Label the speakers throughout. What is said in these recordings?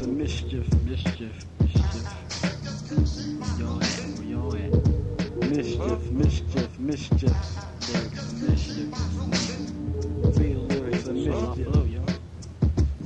Speaker 1: of mischief, mischief, mischief. Y'all at? Where y'all at? Mischief, mischief, mischief. Lyrics of mischief. The lyrics of mischief. Flow.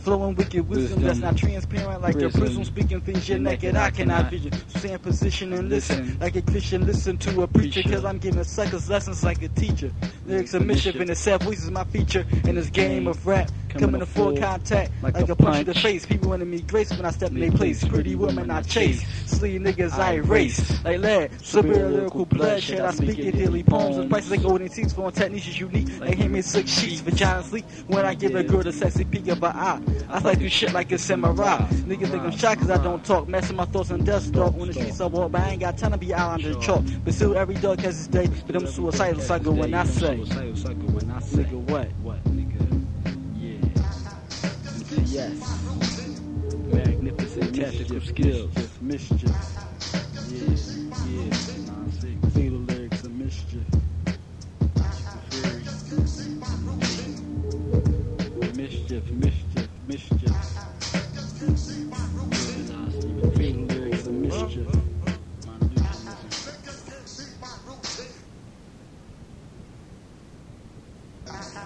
Speaker 2: Flowing wicked wisdom, that's not transparent like your
Speaker 1: Prism.
Speaker 2: prism. Speaking things you're naked, I cannot vision. Stand position and listen like a Christian. Listen to a preacher,
Speaker 1: Preacher.
Speaker 2: cause I'm giving suckers lessons like a teacher. Lyrics of mischief in voice is my feature in this game of rap. Coming to full contact like,
Speaker 1: like
Speaker 2: a punch in the face. People wanting me grace when I step in their place. Pretty women I chase. Sleep niggas I erase. Like lead, severe lyrical bloodshed. I speak in daily poems and prices like golden seats for techniques is unique. Like him in six sheets. Vagina sleep when I give a girl the sexy peek of her eye. I like do shit like a samurai. Niggas think I'm shy cause I don't talk. Messing my thoughts on death stalk. On the streets I walk, but I ain't got time to be out on the chalk. But still every dog has his day. But I'm suicidal when I
Speaker 1: cycle when I say.
Speaker 2: Nigga what?
Speaker 1: What, nigga? Yeah.
Speaker 2: Yes.
Speaker 1: Magnificent tactical skills.
Speaker 2: Mischief.
Speaker 1: Yeah, yeah.
Speaker 2: See the lyrics of. Mischief, mischief, mischief.
Speaker 1: Huh?